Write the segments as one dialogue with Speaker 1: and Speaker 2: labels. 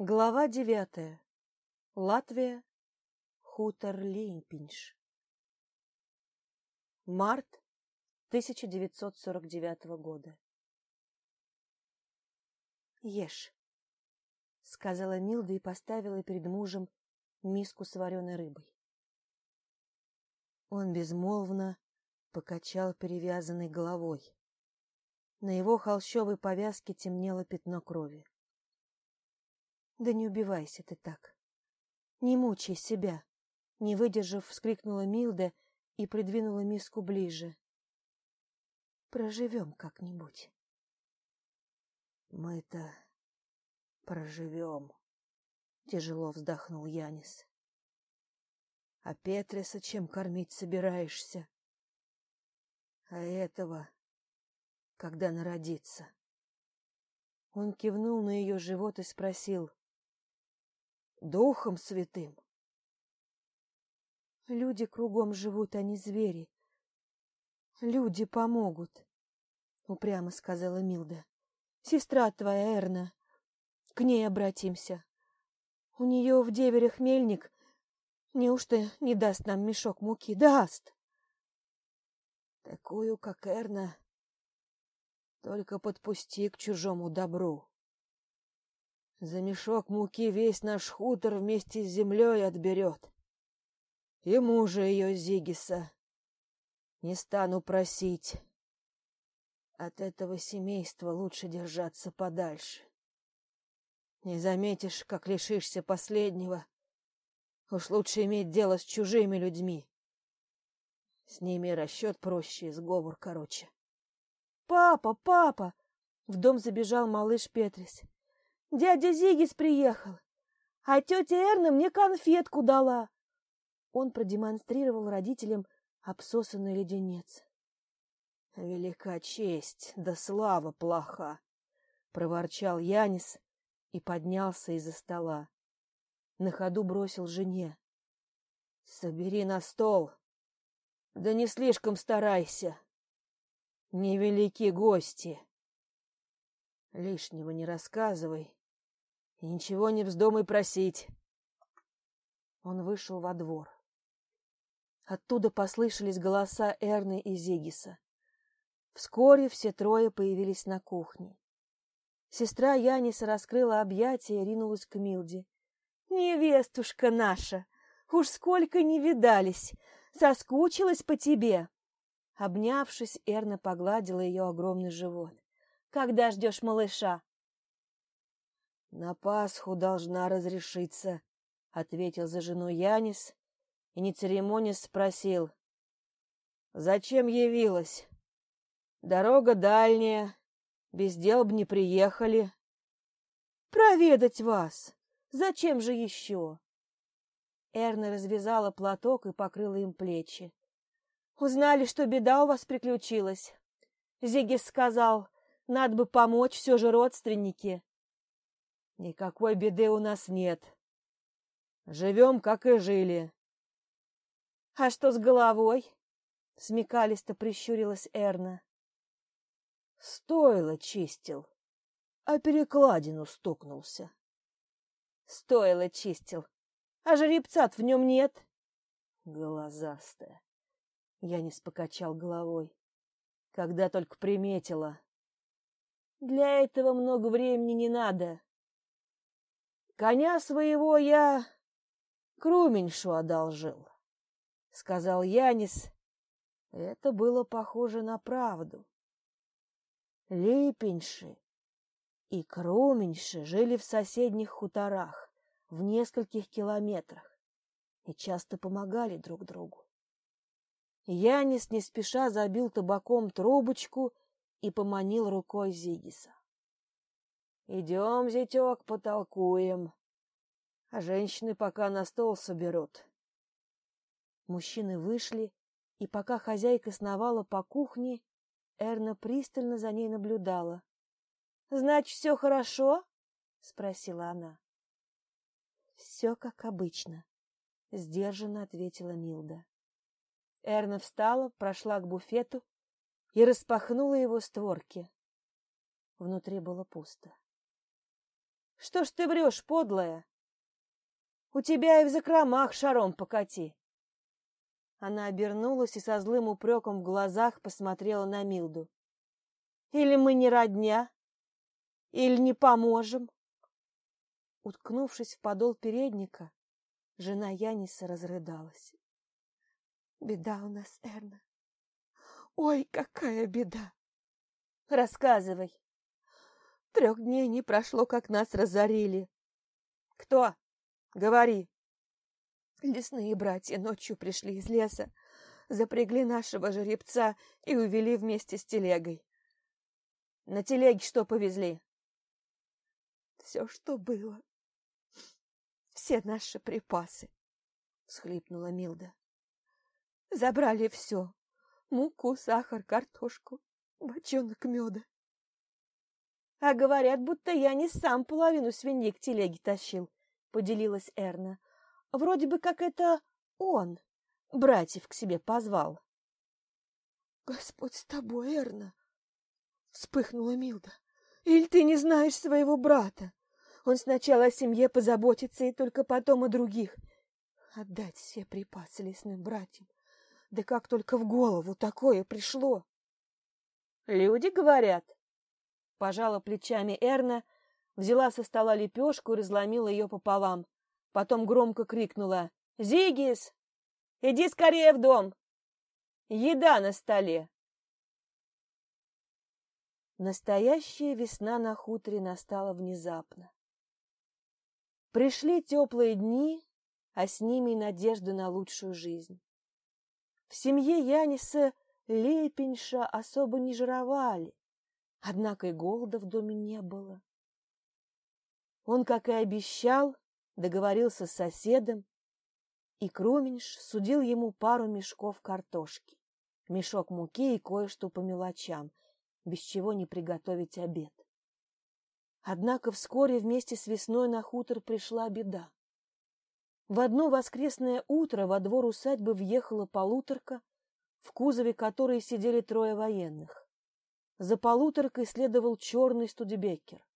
Speaker 1: Глава девятая. Латвия. Хутор Лейпинш. Март 1949 года. «Ешь», — сказала Милда и поставила перед мужем миску с вареной рыбой. Он безмолвно покачал перевязанной головой. На его холщовой повязке темнело пятно крови. Да не убивайся ты так. Не мучай себя. Не выдержав, вскрикнула Милда и придвинула миску ближе. Проживем как-нибудь. Мы-то проживем, тяжело вздохнул Янис. А Петриса чем кормить собираешься? А этого, когда народится? Он кивнул на ее живот и спросил. Духом Святым. Люди кругом живут, а не звери. Люди помогут, упрямо сказала Милда. Сестра твоя Эрна, к ней обратимся. У нее в деверях мельник. Неужто не даст нам мешок муки? Даст. Такую, как Эрна, только подпусти к чужому добру. За мешок муки весь наш хутор вместе с землей отберет. И мужа ее Зигиса не стану просить. От этого семейства лучше держаться подальше. Не заметишь, как лишишься последнего. Уж лучше иметь дело с чужими людьми. С ними расчет проще, сговор короче. «Папа, папа!» В дом забежал малыш Петрис. Дядя Зигис приехал, а тетя Эрна мне конфетку дала. Он продемонстрировал родителям обсосанный леденец. Велика честь, да слава плоха, проворчал Янис и поднялся из-за стола. На ходу бросил жене: "Собери на стол. Да не слишком старайся. Невелики гости. Лишнего не рассказывай и ничего не вздумай просить. Он вышел во двор. Оттуда послышались голоса Эрны и Зигиса. Вскоре все трое появились на кухне. Сестра Яниса раскрыла объятия и ринулась к Милде. «Невестушка наша! Уж сколько не видались! Соскучилась по тебе!» Обнявшись, Эрна погладила ее огромный живот. «Когда ждешь малыша?» На Пасху должна разрешиться, ответил за жену Янис и не церемонясь спросил: Зачем явилась? Дорога дальняя, без дел б не приехали. Проведать вас. Зачем же еще?» Эрна развязала платок и покрыла им плечи. Узнали, что беда у вас приключилась. Зигис сказал, надо бы помочь, все же родственники. Никакой беды у нас нет. Живем, как и жили. А что с головой? Смекалисто прищурилась Эрна. Стоило чистил, а перекладину стукнулся. Стоило чистил, а жеребца в нем нет. Глазастая. Я не спокачал головой. Когда только приметила. Для этого много времени не надо. Коня своего я Круменьшу одолжил, — сказал Янис. Это было похоже на правду. Липеньши и Круменьши жили в соседних хуторах в нескольких километрах и часто помогали друг другу. Янис не спеша забил табаком трубочку и поманил рукой Зигиса. Идем, зятек, потолкуем. А женщины пока на стол соберут. Мужчины вышли, и пока хозяйка сновала по кухне, Эрна пристально за ней наблюдала. — Значит, все хорошо? — спросила она. — Все как обычно, — сдержанно ответила Милда. Эрна встала, прошла к буфету и распахнула его створки. Внутри было пусто. Что ж ты врешь, подлая? У тебя и в закромах шаром покати. Она обернулась и со злым упреком в глазах посмотрела на Милду. Или мы не родня, или не поможем. Уткнувшись в подол передника, жена Яниса разрыдалась. Беда у нас, Эрна. Ой, какая беда! Рассказывай. Трех дней не прошло, как нас разорили. Кто? Говори. Лесные братья ночью пришли из леса, запрягли нашего жеребца и увели вместе с телегой. На телеге что повезли? Все, что было. Все наши припасы, — всхлипнула Милда. Забрали все. Муку, сахар, картошку, бочонок меда. А говорят, будто я не сам половину свиньи к телеге тащил, — поделилась Эрна. Вроде бы как это он братьев к себе позвал. — Господь с тобой, Эрна! — вспыхнула Милда. — Или ты не знаешь своего брата? Он сначала о семье позаботится и только потом о других. Отдать все припасы лесным братьям. Да как только в голову такое пришло! — Люди говорят. Пожала плечами Эрна, взяла со стола лепешку и разломила ее пополам. Потом громко крикнула «Зигис, иди скорее в дом! Еда на столе!» Настоящая весна на хуторе настала внезапно. Пришли теплые дни, а с ними и надежда на лучшую жизнь. В семье Яниса Лепеньша особо не жировали, однако и голода в доме не было. Он, как и обещал, договорился с соседом, и Круменьш судил ему пару мешков картошки, мешок муки и кое-что по мелочам, без чего не приготовить обед. Однако вскоре вместе с весной на хутор пришла беда. В одно воскресное утро во двор усадьбы въехала полуторка, в кузове которой сидели трое военных. За полуторкой следовал черный студебекер.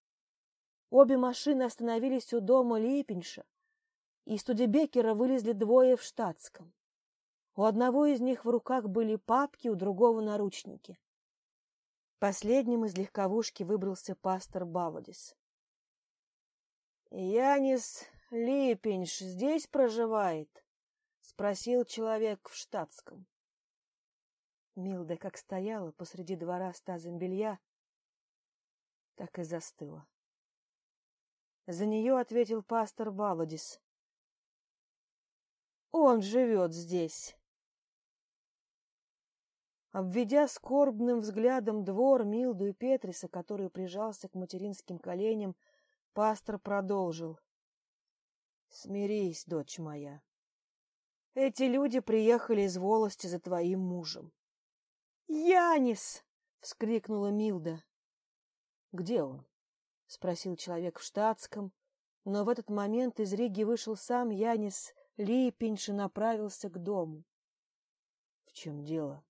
Speaker 1: Обе машины остановились у дома Липеньша, и из студебекера вылезли двое в штатском. У одного из них в руках были папки, у другого наручники. Последним из легковушки выбрался пастор Баладис. — Янис Липеньш здесь проживает? — спросил человек в штатском. Милда как стояла посреди двора с тазом белья, так и застыла. За нее ответил пастор Баладис. — Он живет здесь. Обведя скорбным взглядом двор Милду и Петриса, который прижался к материнским коленям, пастор продолжил. — Смирись, дочь моя. Эти люди приехали из волости за твоим мужем. — Янис! — вскрикнула Милда. — Где он? — спросил человек в штатском, но в этот момент из Риги вышел сам Янис Липинш и направился к дому. — В чем дело?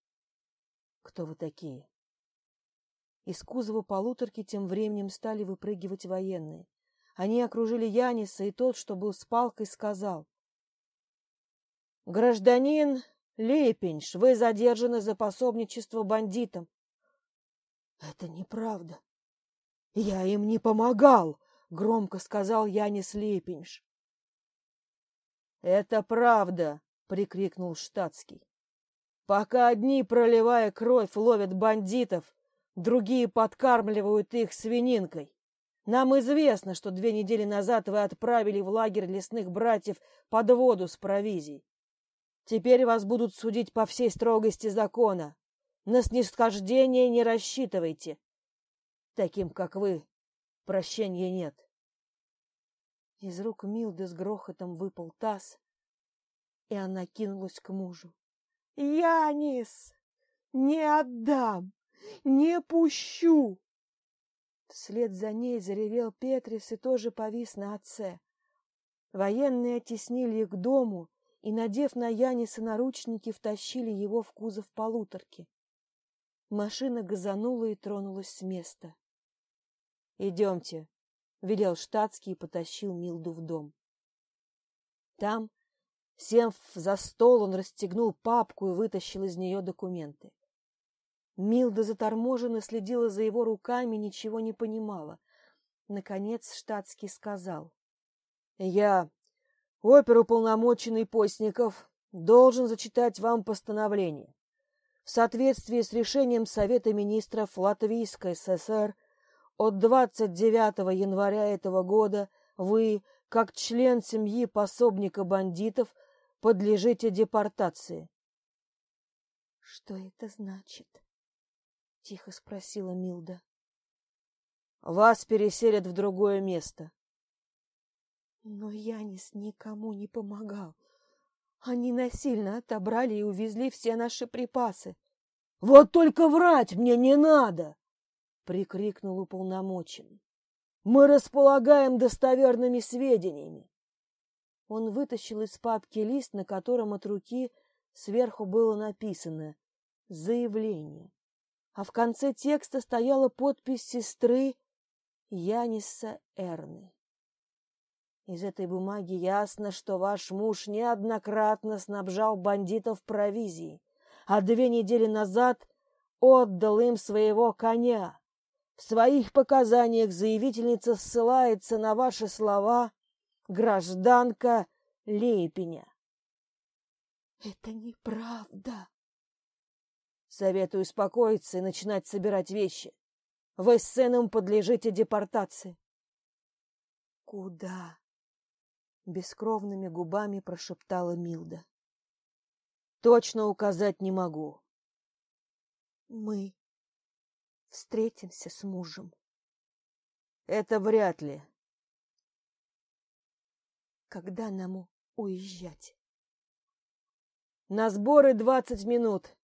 Speaker 1: Кто вы такие? Из кузова полуторки тем временем стали выпрыгивать военные. Они окружили Яниса, и тот, что был с палкой, сказал. — Гражданин Лепенш, вы задержаны за пособничество бандитам. — Это неправда. Я им не помогал, — громко сказал Янис Лепенш. — Это правда, — прикрикнул штатский. Пока одни, проливая кровь, ловят бандитов, другие подкармливают их свининкой. Нам известно, что две недели назад вы отправили в лагерь лесных братьев под воду с провизией. Теперь вас будут судить по всей строгости закона. На снисхождение не рассчитывайте. Таким, как вы, прощения нет. Из рук Милды с грохотом выпал таз, и она кинулась к мужу. Янис, не отдам, не пущу. Вслед за ней заревел Петрис и тоже повис на отце. Военные оттеснили их к дому и, надев на Яниса наручники, втащили его в кузов полуторки. Машина газанула и тронулась с места. — Идемте, велел штатский и потащил Милду в дом. Там, сев за стол, он расстегнул папку и вытащил из нее документы. Милда заторможенно следила за его руками, ничего не понимала. Наконец штатский сказал. — Я, оперуполномоченный Постников, должен зачитать вам постановление. В соответствии с решением Совета министров Латвийской ССР от 29 января этого года вы, как член семьи пособника бандитов, подлежите депортации. — Что это значит? — тихо спросила Милда. — Вас переселят в другое место. — Но Янис никому не помогал. Они насильно отобрали и увезли все наши припасы. — Вот только врать мне не надо! — прикрикнул уполномоченный. — Мы располагаем достоверными сведениями. Он вытащил из папки лист, на котором от руки сверху было написано «Заявление». А в конце текста стояла подпись сестры Яниса Эрны. Из этой бумаги ясно, что ваш муж неоднократно снабжал бандитов провизией, а две недели назад отдал им своего коня. В своих показаниях заявительница ссылается на ваши слова «гражданка Лейпеня». «Это неправда!» Советую успокоиться и начинать собирать вещи. Вы с сыном подлежите депортации. Куда? Бескровными губами прошептала Милда. Точно указать не могу. Мы встретимся с мужем. Это вряд ли. Когда нам уезжать? На сборы двадцать минут.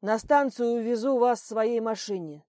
Speaker 1: На станцию увезу вас в своей машине.